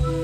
you.